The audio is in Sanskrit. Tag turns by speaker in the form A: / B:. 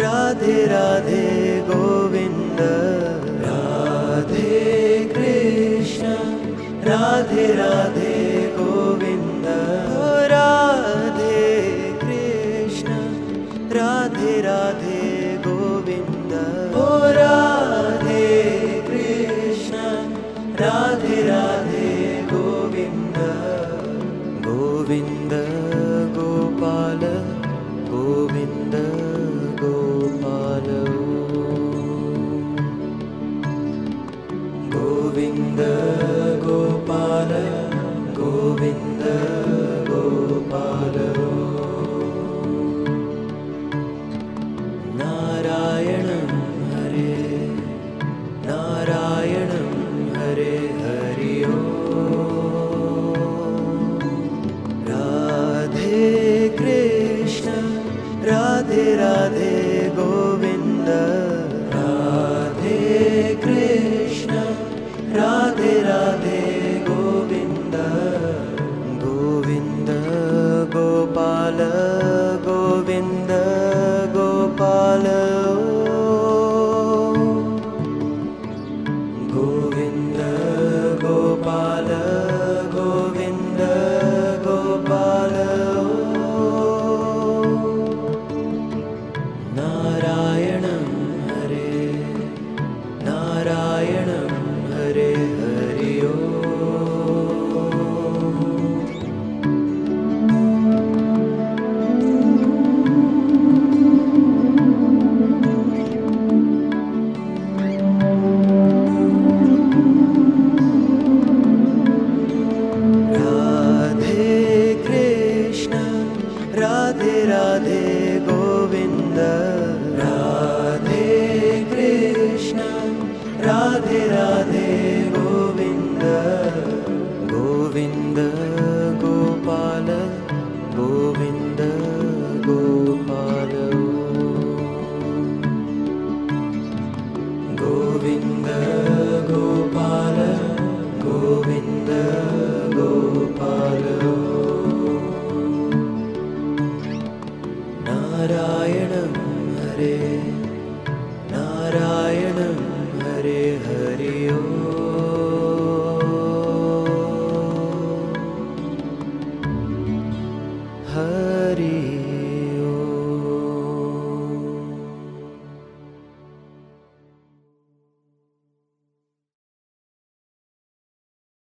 A: राधे राधे गोविन्द। राधे कृष्ण राधे राधे गोविन्द। राधे कृष्ण राधे राधे गोविन्द। गो राधे कृष्ण राधे राधे गोविन्द। गोविन्द। गोविन्द गोपाल गोविन्द गोपाल। नारायणं हरे नारायणं हरे हरि ओ। राधे कृष्ण राधे राधे। രാധേ ഗോവിന്ദ ഗോവിന്ദ ഗോവിന്ദ ഗോപാല. ഗോവിന്ദ हरे हरि हरि